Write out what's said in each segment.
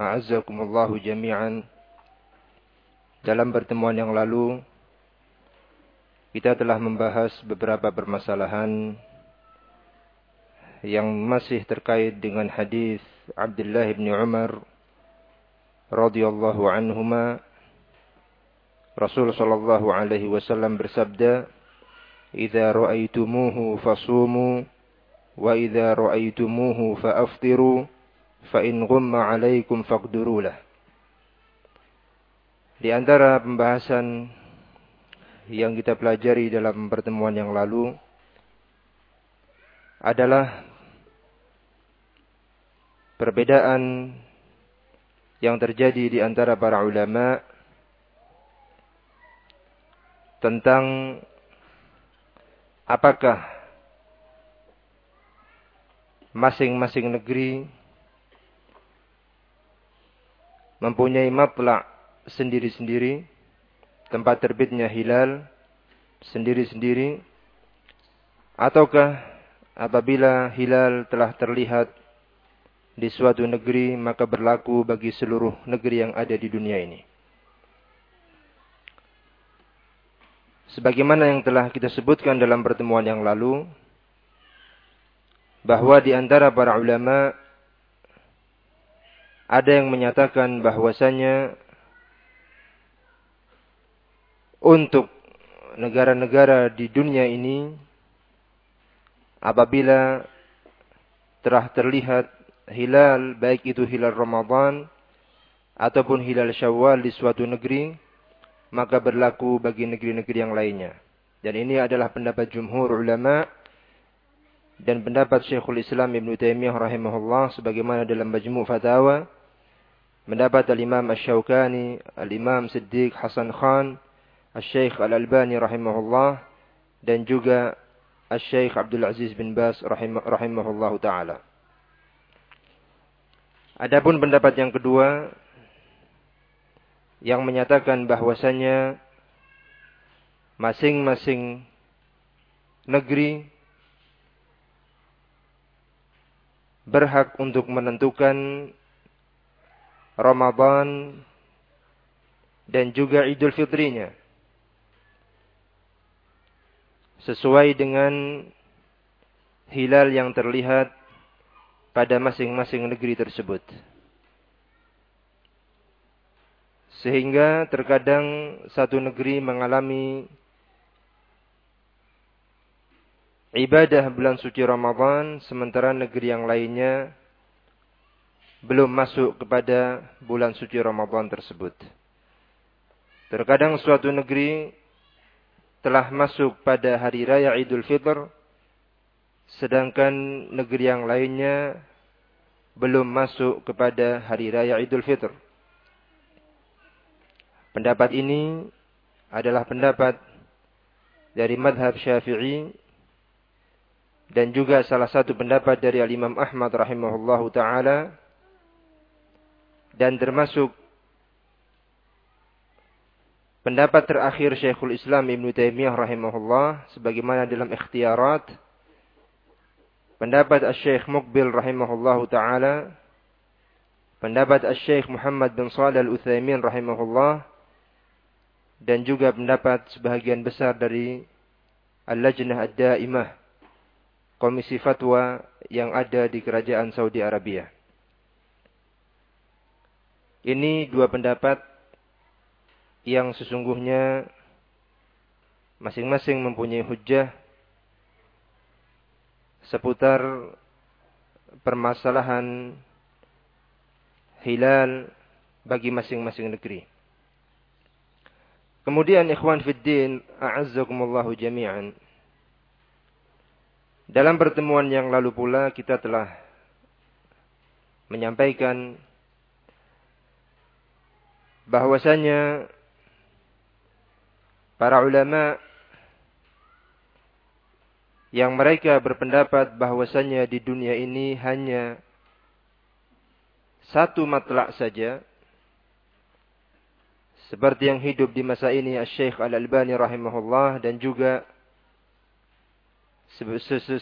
A'azzakumullahu jami'an. Dalam pertemuan yang lalu kita telah membahas beberapa permasalahan yang masih terkait dengan hadis Abdullah bin Umar radhiyallahu anhuma Rasul sallallahu alaihi wasallam bersabda "Idza ra'aitumuhu fasumu wa idza ra'aitumuhu fa'aftiru" فَإِنْ غُمَّ عَلَيْكُمْ فَقْدُرُوا لَهُ Di antara pembahasan yang kita pelajari dalam pertemuan yang lalu adalah perbedaan yang terjadi di antara para ulama tentang apakah masing-masing negeri mempunyai matla' sendiri-sendiri, tempat terbitnya hilal sendiri-sendiri, ataukah apabila hilal telah terlihat di suatu negeri maka berlaku bagi seluruh negeri yang ada di dunia ini. Sebagaimana yang telah kita sebutkan dalam pertemuan yang lalu, bahwa di antara para ulama ada yang menyatakan bahwasanya untuk negara-negara di dunia ini apabila telah terlihat hilal baik itu hilal Ramadan ataupun hilal Syawal di suatu negeri maka berlaku bagi negeri-negeri yang lainnya. Dan ini adalah pendapat jumhur ulama dan pendapat Syekhul Islam Ibn Taimiyah rahimahullah sebagaimana dalam Majmu' Fatawa mendapat al-Imam Asy-Syaukani, al-Imam Siddiq Hasan Khan, Al-Syekh Al-Albani rahimahullah dan juga Al-Syekh Abdul Aziz bin Bas rahimah, rahimahullahu taala. Adapun pendapat yang kedua yang menyatakan bahwasanya masing-masing negeri berhak untuk menentukan Ramadan dan juga Idul Fitrinya. Sesuai dengan hilal yang terlihat pada masing-masing negeri tersebut. Sehingga terkadang satu negeri mengalami ibadah bulan suci Ramadan sementara negeri yang lainnya belum masuk kepada bulan suci Ramadan tersebut. Terkadang suatu negeri telah masuk pada hari raya Idul Fitr, sedangkan negeri yang lainnya belum masuk kepada hari raya Idul Fitr. Pendapat ini adalah pendapat dari madhab syafi'i dan juga salah satu pendapat dari Al-Imam Ahmad rahimahullahu ta'ala dan termasuk pendapat terakhir Syekhul Islam Ibn Taimiyah rahimahullah sebagaimana dalam ikhtiarat pendapat Asy-Syaikh Muqbil rahimahullahu taala pendapat Asy-Syaikh Muhammad bin Shalih Al-Utsaimin rahimahullah dan juga pendapat sebahagian besar dari Al-Lajnah Ad-Daimah komisi fatwa yang ada di kerajaan Saudi Arabia. Ini dua pendapat yang sesungguhnya masing-masing mempunyai hujah seputar permasalahan hilal bagi masing-masing negeri. Kemudian ikhwan fiddin, a'azzakumullahu jami'an. Dalam pertemuan yang lalu pula kita telah menyampaikan bahwasanya para ulama yang mereka berpendapat bahwasanya di dunia ini hanya satu matlak saja seperti yang hidup di masa ini Syekh Al-Albani rahimahullah dan juga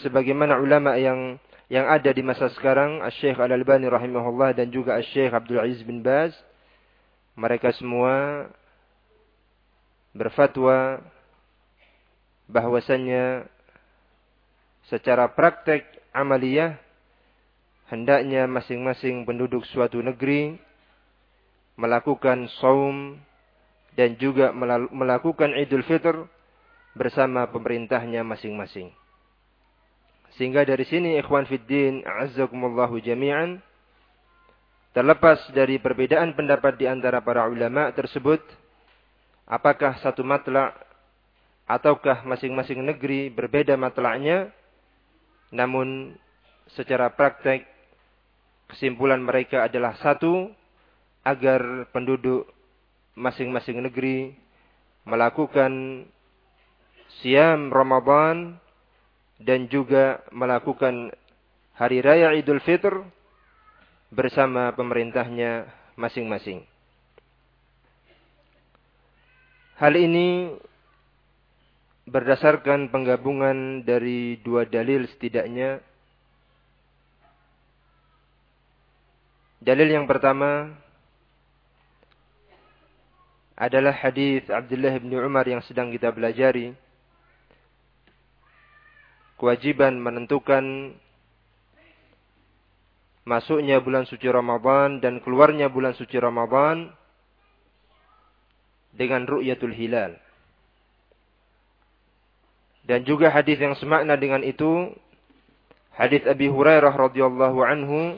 sebagaimana ulama yang yang ada di masa sekarang Syekh Al-Albani rahimahullah dan juga Syekh Abdul Aziz bin Baz mereka semua berfatwa bahwasanya secara praktek amaliyah hendaknya masing-masing penduduk suatu negeri melakukan saum dan juga melakukan Idul Fitr bersama pemerintahnya masing-masing. Sehingga dari sini ikhwan fiddin a'azzakumullahu jami'an terlepas dari perbedaan pendapat di antara para ulama tersebut apakah satu matlak ataukah masing-masing negeri berbeda matlaknya namun secara praktek kesimpulan mereka adalah satu agar penduduk masing-masing negeri melakukan siam Ramadan dan juga melakukan hari raya Idul Fitr bersama pemerintahnya masing-masing. Hal ini berdasarkan penggabungan dari dua dalil setidaknya. Dalil yang pertama adalah hadis Abdullah bin Umar yang sedang kita pelajari. Kewajiban menentukan masuknya bulan suci Ramadan dan keluarnya bulan suci Ramadan dengan ru'yatul hilal. Dan juga hadis yang semakna dengan itu hadis Abi Hurairah radhiyallahu anhu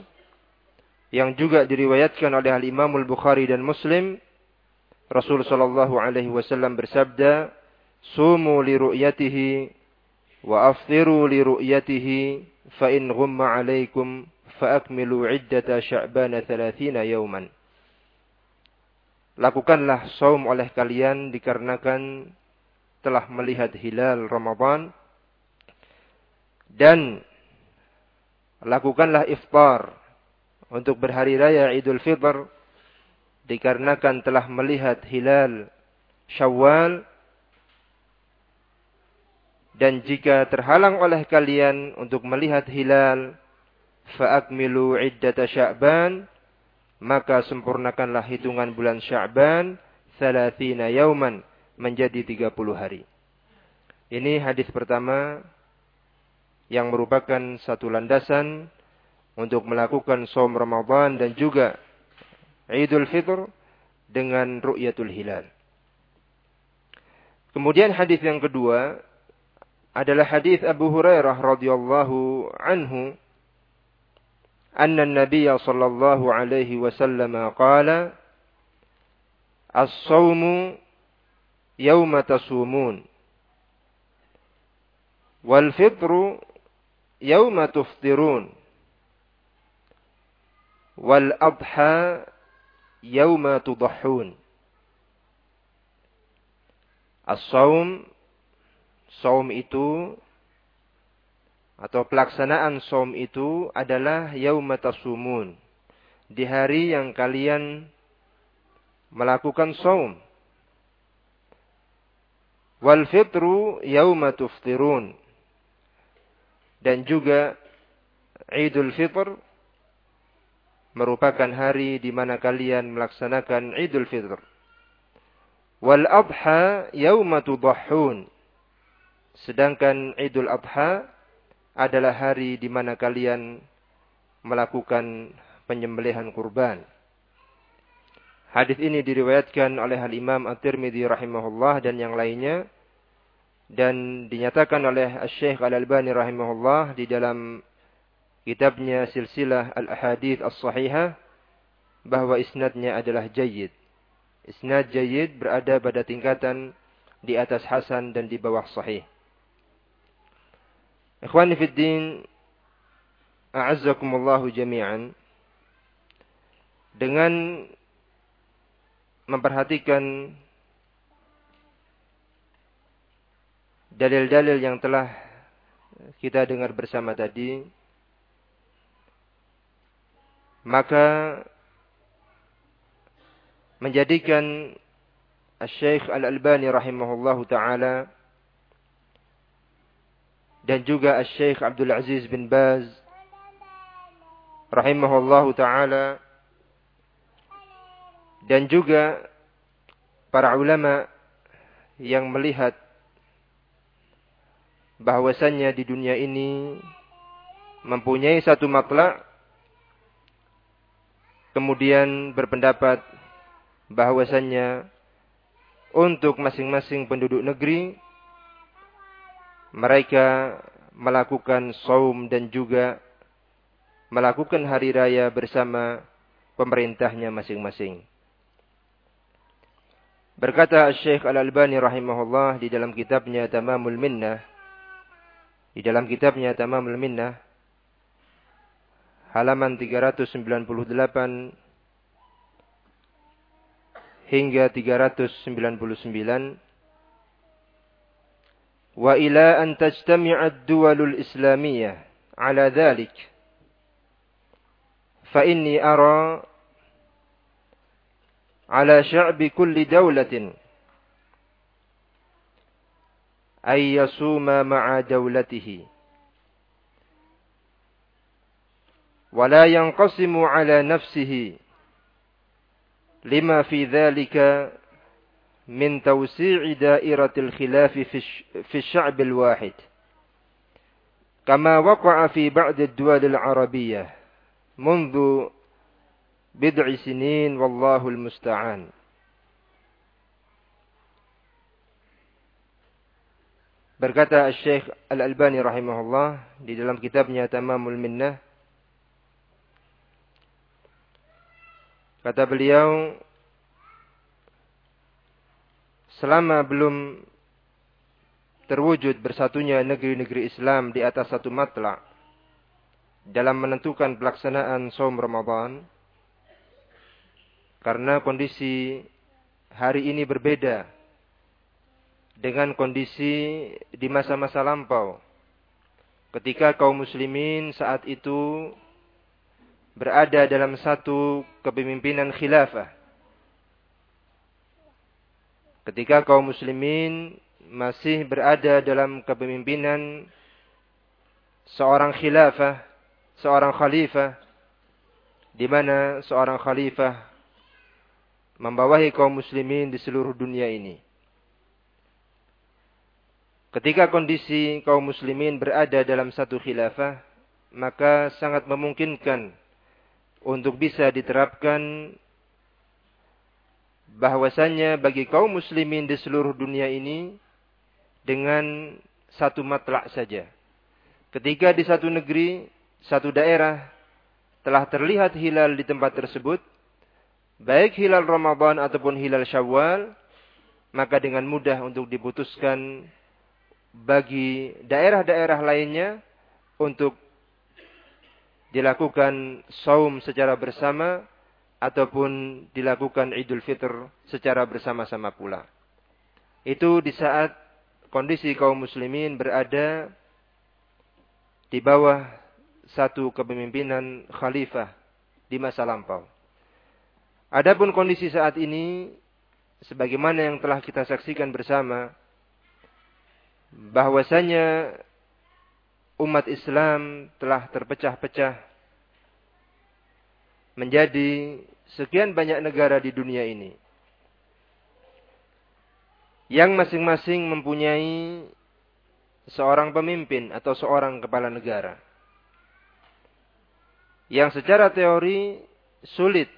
yang juga diriwayatkan oleh Al Imam Al Bukhari dan Muslim Rasul sallallahu alaihi wasallam bersabda sumu li ru'yatihi wa aftiru li ru'yatihi fa in ghumma alaikum akmilu iddata sya'ban 30 yawman Lakukanlah saum oleh kalian dikarenakan telah melihat hilal Ramadan dan lakukanlah iftar untuk berhari raya Idul Fitr dikarenakan telah melihat hilal Syawal dan jika terhalang oleh kalian untuk melihat hilal fa'akmilu iddata Sya'ban maka sempurnakanlah hitungan bulan Sya'ban 30 yauman menjadi 30 hari. Ini hadis pertama yang merupakan satu landasan untuk melakukan som Ramadan dan juga Idul Fitr dengan ru'yatul hilal. Kemudian hadis yang kedua adalah hadis Abu Hurairah radhiyallahu anhu anna an-nabiy sallallahu alaihi wasallam qala as-sawmu yawma tasumun wal fitru yawma tuftirun wal adha yawma tudahhun as-saum saum itu atau pelaksanaan saum itu adalah yauma tasumun di hari yang kalian melakukan saum wal fitru yauma tuftirun dan juga Idul Fitr merupakan hari di mana kalian melaksanakan Idul Fitr. Wal Adha yauma tudahhun. Sedangkan Idul Adha adalah hari di mana kalian melakukan penyembelihan kurban. Hadis ini diriwayatkan oleh Al Imam At-Tirmidzi rahimahullah dan yang lainnya dan dinyatakan oleh Syekh Al-Albani rahimahullah di dalam kitabnya silsilah al-ahadith as-sahihah bahwa isnadnya adalah jayyid. Isnad jayyid berada pada tingkatan di atas hasan dan di bawah sahih. Ikhwani fi din, a'azzakumullahu jami'an. Dengan memperhatikan dalil-dalil yang telah kita dengar bersama tadi, maka menjadikan Syekh Al-Albani rahimahullahu taala dan juga Syekh Abdul Aziz bin Baz rahimahullahu taala. Dan juga para ulama yang melihat bahwasannya di dunia ini mempunyai satu matlak kemudian berpendapat bahwasannya untuk masing-masing penduduk negeri mereka melakukan saum dan juga melakukan hari raya bersama pemerintahnya masing-masing. Berkata Syekh Al-Albani rahimahullah di dalam kitabnya Tamamul Minnah di dalam kitabnya Tamamul Minnah halaman 398 hingga 399 وإلى أن تجتمع الدول الإسلامية على ذلك. فإني أرى على شعب كل دولة أن يصوم مع دولته. ولا ينقسم على نفسه لما في ذلك من توسيع دائرة الخلاف في الشعب الواحد. كما وقع في بعض الدول العربية منذ بضع سنين والله المستعان. Berkata Syekh Al-Albani rahimahullah di dalam kitabnya Tamamul Minnah kata beliau selama belum terwujud bersatunya negeri-negeri Islam di atas satu matla dalam menentukan pelaksanaan saum Ramadan karena kondisi hari ini berbeda dengan kondisi di masa-masa lampau. Ketika kaum muslimin saat itu berada dalam satu kepemimpinan khilafah. Ketika kaum muslimin masih berada dalam kepemimpinan seorang khilafah, seorang khalifah, di mana seorang khalifah membawahi kaum muslimin di seluruh dunia ini. Ketika kondisi kaum muslimin berada dalam satu khilafah, maka sangat memungkinkan untuk bisa diterapkan bahwasannya bagi kaum muslimin di seluruh dunia ini dengan satu matlak saja. Ketika di satu negeri, satu daerah telah terlihat hilal di tempat tersebut, baik hilal Ramadan ataupun hilal Syawal, maka dengan mudah untuk diputuskan bagi daerah-daerah lainnya untuk dilakukan saum secara bersama ataupun dilakukan Idul Fitr secara bersama-sama pula. Itu di saat kondisi kaum muslimin berada di bawah satu kepemimpinan khalifah di masa lampau. Adapun kondisi saat ini sebagaimana yang telah kita saksikan bersama bahwasanya umat Islam telah terpecah-pecah menjadi sekian banyak negara di dunia ini. Yang masing-masing mempunyai seorang pemimpin atau seorang kepala negara. Yang secara teori sulit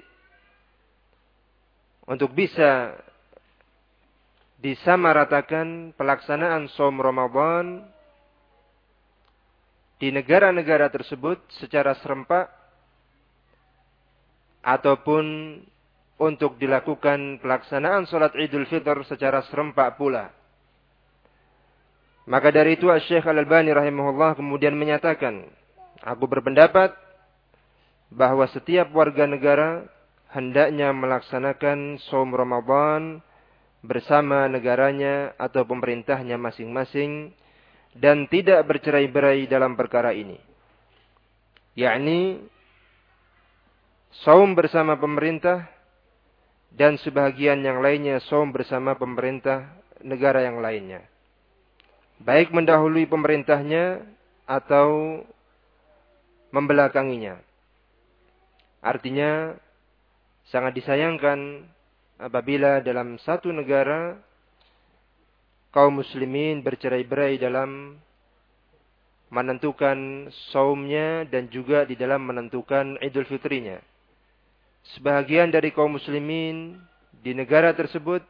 untuk bisa disamaratakan pelaksanaan som Ramadan di negara-negara tersebut secara serempak ataupun untuk dilakukan pelaksanaan sholat idul fitr secara serempak pula. Maka dari itu Syekh Al-Albani rahimahullah kemudian menyatakan, aku berpendapat bahwa setiap warga negara hendaknya melaksanakan saum Ramadan bersama negaranya atau pemerintahnya masing-masing dan tidak bercerai-berai dalam perkara ini. Yakni saum bersama pemerintah dan sebahagian yang lainnya saum bersama pemerintah negara yang lainnya. Baik mendahului pemerintahnya atau membelakanginya. Artinya sangat disayangkan apabila dalam satu negara kaum muslimin bercerai-berai dalam menentukan saumnya dan juga di dalam menentukan Idul Fitrinya. Sebahagian dari kaum muslimin di negara tersebut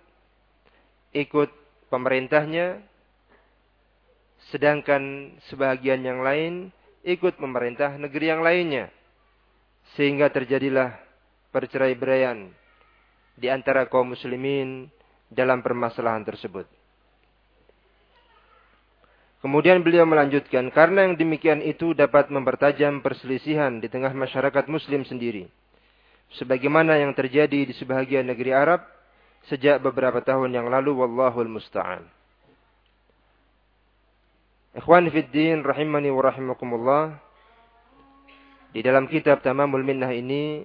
ikut pemerintahnya, sedangkan sebahagian yang lain ikut pemerintah negeri yang lainnya. Sehingga terjadilah perceraian di antara kaum muslimin dalam permasalahan tersebut. Kemudian beliau melanjutkan, karena yang demikian itu dapat mempertajam perselisihan di tengah masyarakat muslim sendiri. Sebagaimana yang terjadi di sebahagian negeri Arab sejak beberapa tahun yang lalu, wallahul musta'an. Ikhwan Fiddin rahimani wa rahimakumullah. Di dalam kitab Tamamul Minnah ini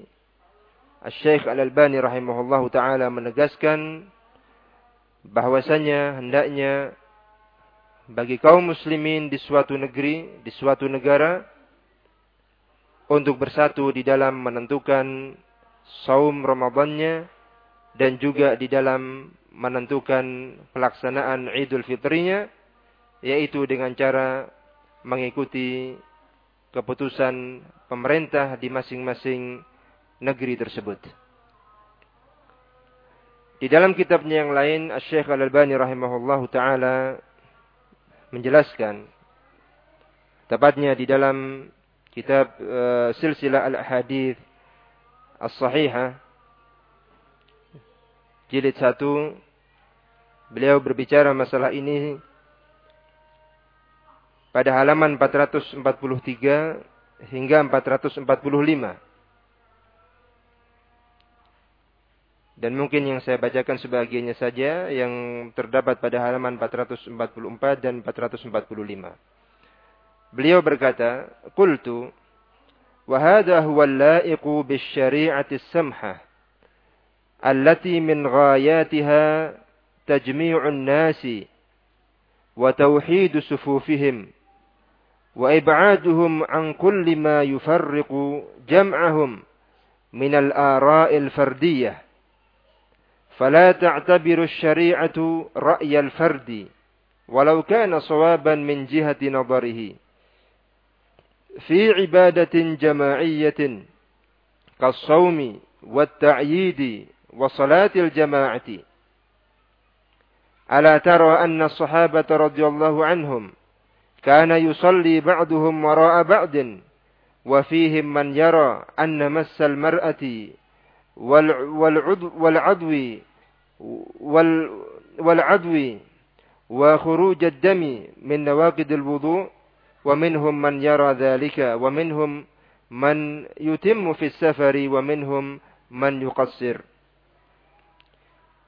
Syekh Al-Albani rahimahullah taala menegaskan bahwasanya hendaknya bagi kaum muslimin di suatu negeri, di suatu negara untuk bersatu di dalam menentukan saum Ramadannya dan juga di dalam menentukan pelaksanaan Idul Fitrinya yaitu dengan cara mengikuti keputusan pemerintah di masing-masing negeri tersebut. Di dalam kitabnya yang lain, Syekh Al-Albani rahimahullah taala menjelaskan tepatnya di dalam kitab uh, Silsilah Al-Hadis As-Sahihah jilid 1 beliau berbicara masalah ini pada halaman 443 hingga 445 Dan mungkin yang saya bacakan sebagiannya saja yang terdapat pada halaman 444 dan 445. Beliau berkata, "Qultu وهذا هو اللائق بالشريعة السمحة التي من غاياتها تجميع الناس وتوحيد صفوفهم وإبعادهم عن كل ما يفرق جمعهم من الآراء الفردية. فلا تعتبر الشريعة رأي الفرد ولو كان صوابا من جهة نظره. في عبادة جماعية كالصوم والتعييد وصلاة الجماعة. ألا ترى أن الصحابة رضي الله عنهم كان يصلي بعضهم وراء بعض وفيهم من يرى أن مس المرأة والعدو, والعدو وخروج الدم من نواقد الوضوء. ومنهم من يرى ذلك ومنهم من يتم في السفر ومنهم من يقصر.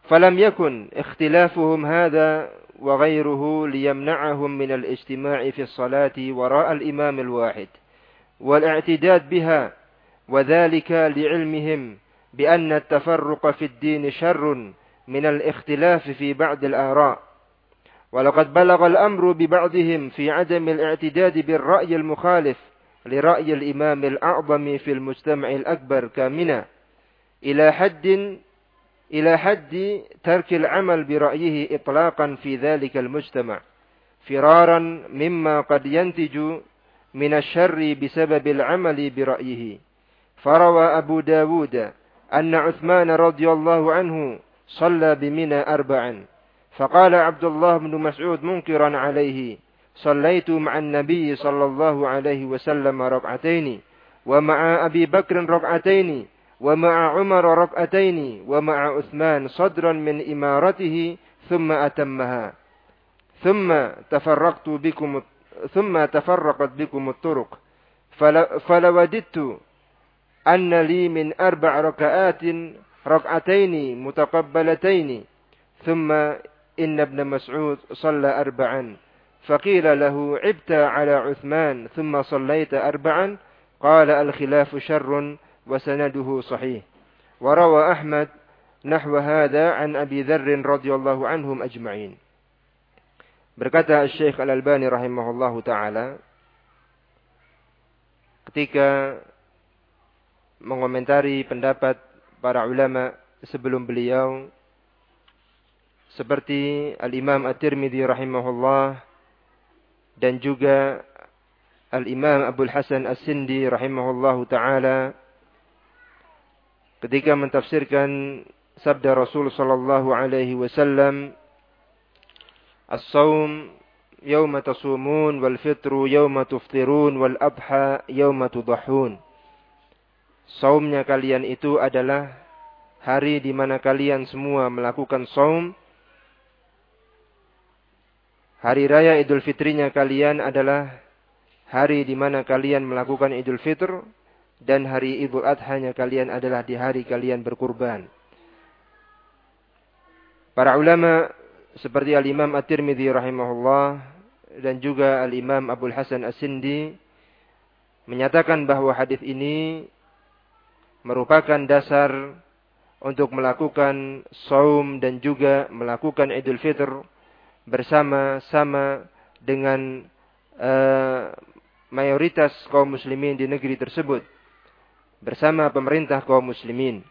فلم يكن اختلافهم هذا وغيره ليمنعهم من الاجتماع في الصلاة وراء الإمام الواحد والاعتداد بها وذلك لعلمهم بأن التفرق في الدين شر من الاختلاف في بعض الآراء. ولقد بلغ الأمر ببعضهم في عدم الاعتداد بالرأي المخالف لرأي الإمام الأعظم في المجتمع الأكبر كامنا إلى حد إلى حد ترك العمل برأيه إطلاقا في ذلك المجتمع فرارا مما قد ينتج من الشر بسبب العمل برأيه. فروى أبو داود أن عثمان رضي الله عنه صلى بمنى أربعا. فقال عبد الله بن مسعود منكرا عليه صليت مع النبي صلى الله عليه وسلم ركعتين ومع أبي بكر ركعتين ومع عمر ركعتين ومع عثمان صدرا من إمارته ثم أتمها. ثم تفرقت بكم ثم تفرقت بكم الطرق. فلوددت anna li min arba' raka'atin rak'ataini mutaqabbalataini thumma إن ابن مسعود صلى أربعا فقيل له عبت على عثمان ثم صليت أربعا قال الخلاف شر وسنده صحيح. وروى أحمد نحو هذا عن أبي ذر رضي الله عنهم أجمعين. Berkata الشيخ الألباني رحمه الله تعالى ketika mengomentari pendapat para ulama sebelum beliau seperti Al-Imam At-Tirmidzi rahimahullah dan juga Al-Imam Abdul Hasan As-Sindi rahimahullahu taala ketika mentafsirkan sabda Rasul sallallahu alaihi wasallam As-saum yawma tasumun wal fitru yawma tuftirun wal adha yawma tudahun Saumnya kalian itu adalah hari di mana kalian semua melakukan saum Hari raya Idul Fitrinya kalian adalah hari di mana kalian melakukan Idul Fitr dan hari Idul Adhanya kalian adalah di hari kalian berkurban. Para ulama seperti Al-Imam At-Tirmidzi rahimahullah dan juga Al-Imam Abdul Hasan As-Sindi menyatakan bahwa hadis ini merupakan dasar untuk melakukan saum dan juga melakukan Idul Fitr bersama-sama dengan uh, mayoritas kaum muslimin di negeri tersebut bersama pemerintah kaum muslimin.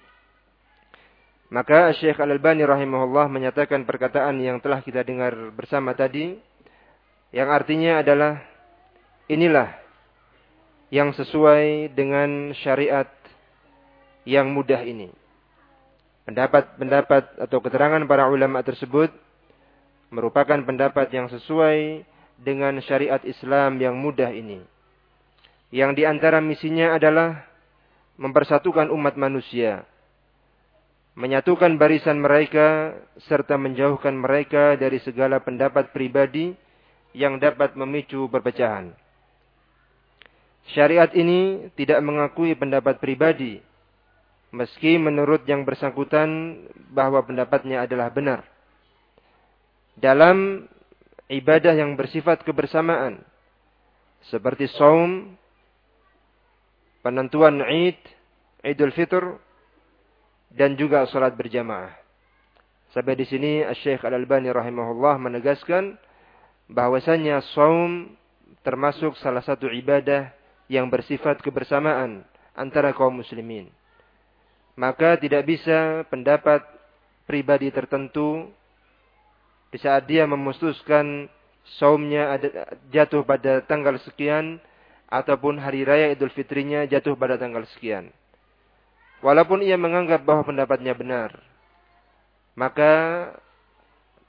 Maka Syekh Al-Albani rahimahullah menyatakan perkataan yang telah kita dengar bersama tadi yang artinya adalah inilah yang sesuai dengan syariat yang mudah ini. Pendapat-pendapat atau keterangan para ulama tersebut merupakan pendapat yang sesuai dengan syariat Islam yang mudah ini. Yang di antara misinya adalah mempersatukan umat manusia, menyatukan barisan mereka serta menjauhkan mereka dari segala pendapat pribadi yang dapat memicu perpecahan. Syariat ini tidak mengakui pendapat pribadi, meski menurut yang bersangkutan bahwa pendapatnya adalah benar dalam ibadah yang bersifat kebersamaan seperti saum, penentuan Id, Idul Fitr dan juga salat berjamaah. Sampai di sini Syekh Al-Albani rahimahullah menegaskan bahwasanya saum termasuk salah satu ibadah yang bersifat kebersamaan antara kaum muslimin. Maka tidak bisa pendapat pribadi tertentu di saat dia memutuskan saumnya jatuh pada tanggal sekian ataupun hari raya Idul Fitrinya jatuh pada tanggal sekian. Walaupun ia menganggap bahwa pendapatnya benar, maka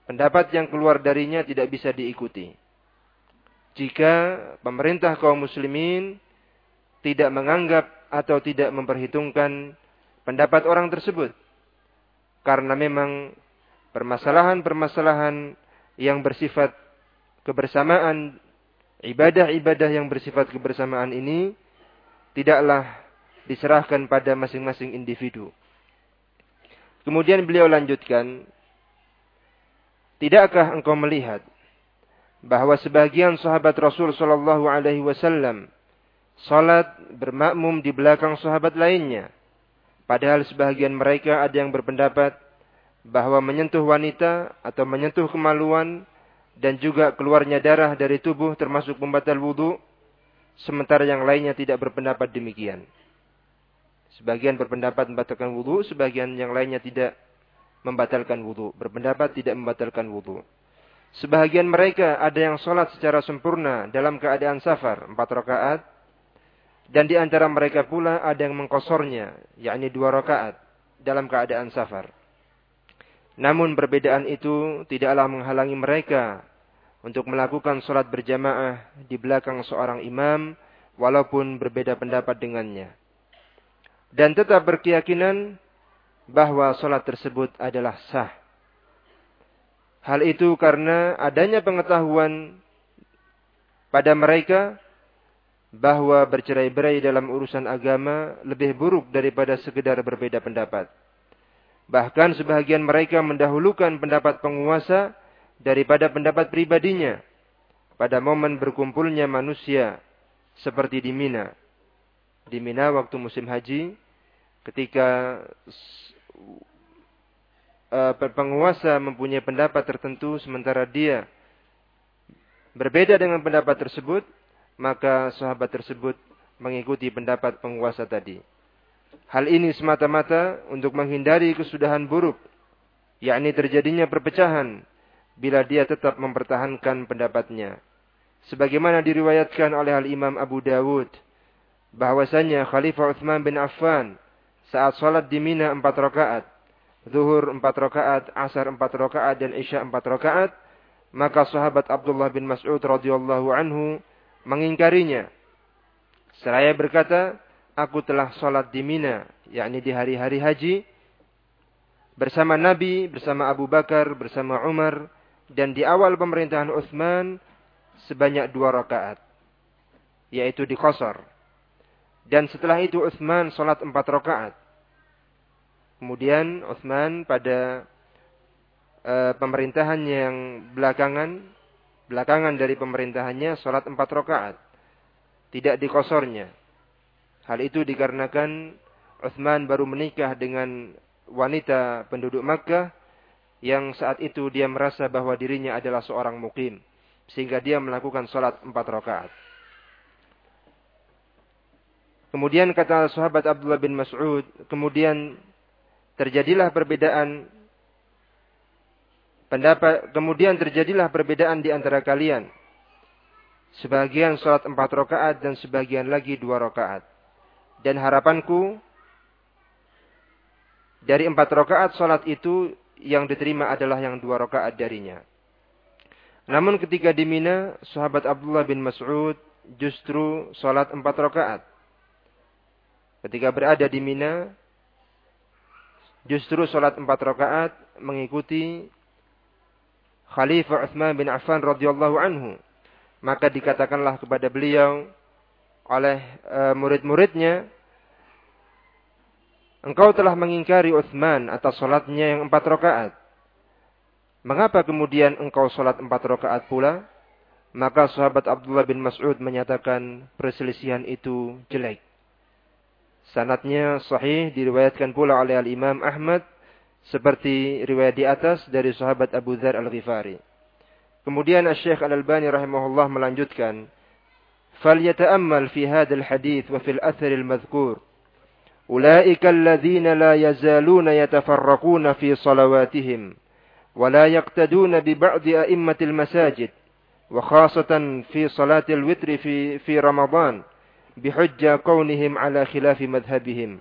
pendapat yang keluar darinya tidak bisa diikuti. Jika pemerintah kaum muslimin tidak menganggap atau tidak memperhitungkan pendapat orang tersebut. Karena memang permasalahan-permasalahan yang bersifat kebersamaan, ibadah-ibadah yang bersifat kebersamaan ini tidaklah diserahkan pada masing-masing individu. Kemudian beliau lanjutkan, tidakkah engkau melihat bahwa sebagian sahabat Rasul Shallallahu Alaihi Wasallam salat bermakmum di belakang sahabat lainnya, padahal sebagian mereka ada yang berpendapat bahwa menyentuh wanita atau menyentuh kemaluan dan juga keluarnya darah dari tubuh termasuk pembatal wudhu, sementara yang lainnya tidak berpendapat demikian. Sebagian berpendapat membatalkan wudhu, sebagian yang lainnya tidak membatalkan wudhu. Berpendapat tidak membatalkan wudhu. Sebagian mereka ada yang sholat secara sempurna dalam keadaan safar, empat rakaat. Dan di antara mereka pula ada yang mengkosornya, yakni dua rakaat dalam keadaan safar. Namun perbedaan itu tidaklah menghalangi mereka untuk melakukan sholat berjamaah di belakang seorang imam walaupun berbeda pendapat dengannya. Dan tetap berkeyakinan bahwa sholat tersebut adalah sah. Hal itu karena adanya pengetahuan pada mereka bahwa bercerai-berai dalam urusan agama lebih buruk daripada sekedar berbeda pendapat. Bahkan sebahagian mereka mendahulukan pendapat penguasa daripada pendapat pribadinya pada momen berkumpulnya manusia seperti di Mina. Di Mina waktu musim haji ketika uh, penguasa mempunyai pendapat tertentu sementara dia berbeda dengan pendapat tersebut, maka sahabat tersebut mengikuti pendapat penguasa tadi. Hal ini semata-mata untuk menghindari kesudahan buruk, yakni terjadinya perpecahan bila dia tetap mempertahankan pendapatnya. Sebagaimana diriwayatkan oleh Al-Imam Abu Dawud, bahwasanya Khalifah Uthman bin Affan saat sholat di Mina empat rakaat, zuhur empat rakaat, asar empat rakaat, dan isya empat rakaat, maka sahabat Abdullah bin Mas'ud radhiyallahu anhu mengingkarinya. Seraya berkata, aku telah sholat di Mina, yakni di hari-hari haji, bersama Nabi, bersama Abu Bakar, bersama Umar, dan di awal pemerintahan Uthman sebanyak dua rakaat, yaitu di Qasar. Dan setelah itu Uthman sholat empat rakaat. Kemudian Uthman pada e, pemerintahan yang belakangan, belakangan dari pemerintahannya sholat empat rakaat. Tidak di kosornya. Hal itu dikarenakan Uthman baru menikah dengan wanita penduduk Makkah yang saat itu dia merasa bahwa dirinya adalah seorang mukim. Sehingga dia melakukan sholat empat rakaat. Kemudian kata sahabat Abdullah bin Mas'ud, kemudian terjadilah perbedaan pendapat, kemudian terjadilah perbedaan di antara kalian. Sebagian sholat empat rakaat dan sebagian lagi dua rakaat. Dan harapanku dari empat rakaat sholat itu yang diterima adalah yang dua rakaat darinya. Namun ketika di Mina, sahabat Abdullah bin Mas'ud justru sholat empat rakaat. Ketika berada di Mina, justru sholat empat rakaat mengikuti Khalifah Uthman bin Affan radhiyallahu anhu. Maka dikatakanlah kepada beliau oleh uh, murid-muridnya, engkau telah mengingkari Uthman atas sholatnya yang empat rakaat. Mengapa kemudian engkau sholat empat rakaat pula? Maka sahabat Abdullah bin Mas'ud menyatakan perselisihan itu jelek. Sanatnya sahih diriwayatkan pula oleh Al-Imam Ahmad seperti riwayat di atas dari sahabat Abu Dzar Al-Ghifari. Kemudian Syekh Al-Albani rahimahullah melanjutkan, فليتأمل في هذا الحديث وفي الأثر المذكور. أولئك الذين لا يزالون يتفرقون في صلواتهم ولا يقتدون ببعض أئمة المساجد وخاصة في صلاة الوتر في, في رمضان بحجة كونهم على خلاف مذهبهم.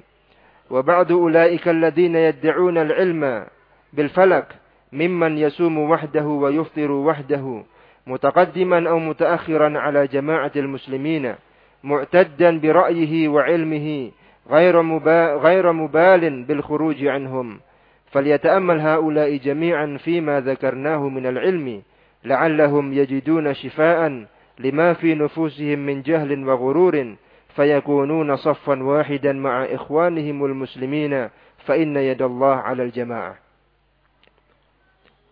وبعض أولئك الذين يدعون العلم بالفلك ممن يصوم وحده ويفطر وحده متقدما أو متأخرا على جماعة المسلمين معتدا برأيه وعلمه غير, مبا غير مبال بالخروج عنهم. فليتأمل هؤلاء جميعا فيما ذكرناه من العلم لعلهم يجدون شفاء لما في نفوسهم من جهل وغرور فيكونون صفا واحدا مع إخوانهم المسلمين فإن يد الله على الجماعة.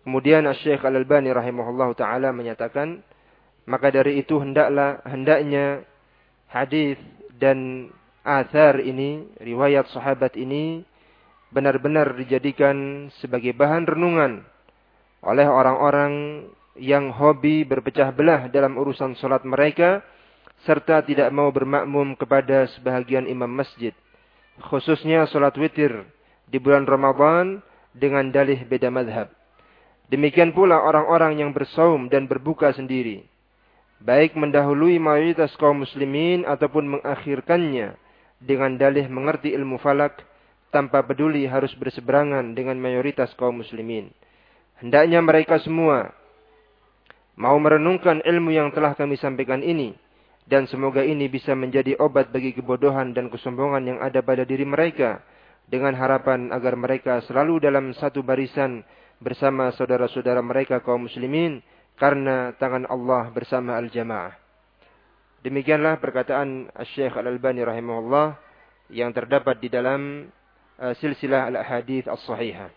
Kemudian Syekh Al-Albani rahimahullah taala menyatakan maka dari itu hendaklah hendaknya hadis dan athar ini riwayat sahabat ini benar-benar dijadikan sebagai bahan renungan oleh orang-orang yang hobi berpecah belah dalam urusan salat mereka serta tidak mau bermakmum kepada sebahagian imam masjid. Khususnya salat witir di bulan Ramadan dengan dalih beda madhab. Demikian pula orang-orang yang bersaum dan berbuka sendiri. Baik mendahului mayoritas kaum muslimin ataupun mengakhirkannya dengan dalih mengerti ilmu falak tanpa peduli harus berseberangan dengan mayoritas kaum muslimin. Hendaknya mereka semua mau merenungkan ilmu yang telah kami sampaikan ini dan semoga ini bisa menjadi obat bagi kebodohan dan kesombongan yang ada pada diri mereka dengan harapan agar mereka selalu dalam satu barisan bersama saudara-saudara mereka kaum muslimin karena tangan Allah bersama al-jamaah. Demikianlah perkataan Syekh Al-Albani rahimahullah yang terdapat di dalam uh, silsilah al-hadith as-sahihah.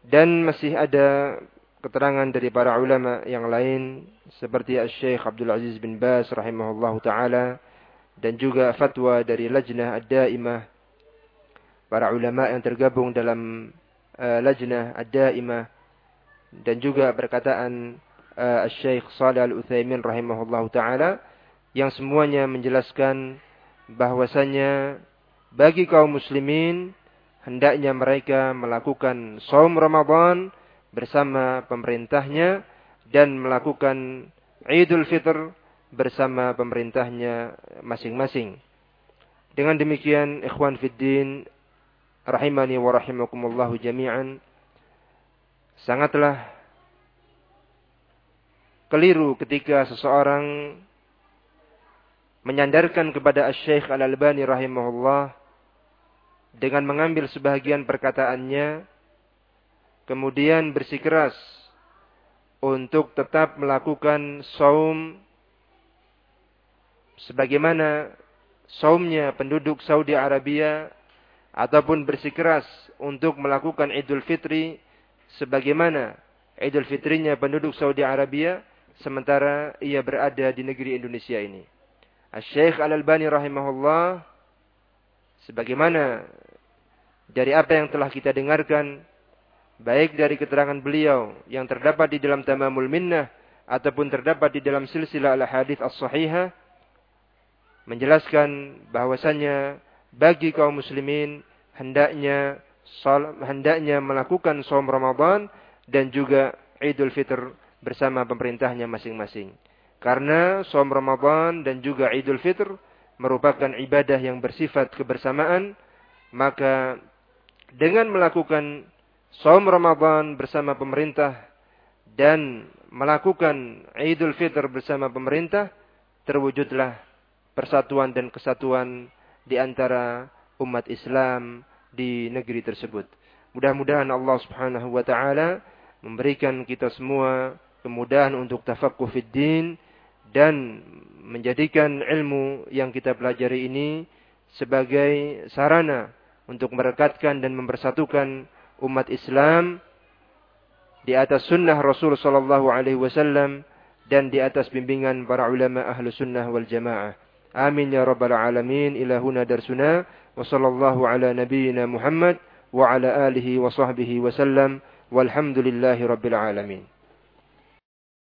Dan masih ada keterangan dari para ulama yang lain seperti Syekh Abdul Aziz bin Bas rahimahullah taala dan juga fatwa dari Lajnah Ad-Daimah para ulama yang tergabung dalam Lajnah Ad-Daimah dan juga perkataan uh, Syekh Shalih Al-Utsaimin rahimahullah taala yang semuanya menjelaskan bahwasanya bagi kaum muslimin hendaknya mereka melakukan saum Ramadan bersama pemerintahnya dan melakukan Idul Fitr bersama pemerintahnya masing-masing. Dengan demikian, ikhwan fiddin, rahimani wa rahimakumullahu jami'an, sangatlah keliru ketika seseorang menyandarkan kepada Syekh Al-Albani rahimahullah dengan mengambil sebahagian perkataannya kemudian bersikeras untuk tetap melakukan saum sebagaimana saumnya penduduk Saudi Arabia ataupun bersikeras untuk melakukan Idul Fitri sebagaimana Idul Fitrinya penduduk Saudi Arabia sementara ia berada di negeri Indonesia ini. Syekh Al-Albani rahimahullah sebagaimana dari apa yang telah kita dengarkan baik dari keterangan beliau yang terdapat di dalam Tamamul Minnah ataupun terdapat di dalam silsilah al-hadith as-sahihah menjelaskan bahwasannya bagi kaum muslimin hendaknya hendaknya melakukan saum Ramadan dan juga Idul Fitr bersama pemerintahnya masing-masing. Karena saum Ramadan dan juga Idul Fitr merupakan ibadah yang bersifat kebersamaan, maka dengan melakukan saum Ramadan bersama pemerintah dan melakukan Idul Fitr bersama pemerintah, terwujudlah persatuan dan kesatuan di antara umat Islam di negeri tersebut. Mudah-mudahan Allah Subhanahu wa taala memberikan kita semua kemudahan untuk tafaqquh fid din dan menjadikan ilmu yang kita pelajari ini sebagai sarana untuk merekatkan dan mempersatukan umat Islam di atas sunnah Rasul sallallahu alaihi wasallam dan di atas bimbingan para ulama ahlu sunnah wal jamaah. آمين يا رب العالمين. إلى هنا درسنا. وصلى الله على نبينا محمد وعلى آله وصحبه وسلم. والحمد لله رب العالمين.